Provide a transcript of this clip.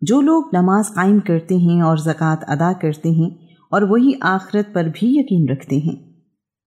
جو لوگ نماز قائم کرتے ہیں اور زکوٰۃ ادا کرتے ہیں اور وہی آخرت پر بھی یقین رکھتے ہیں۔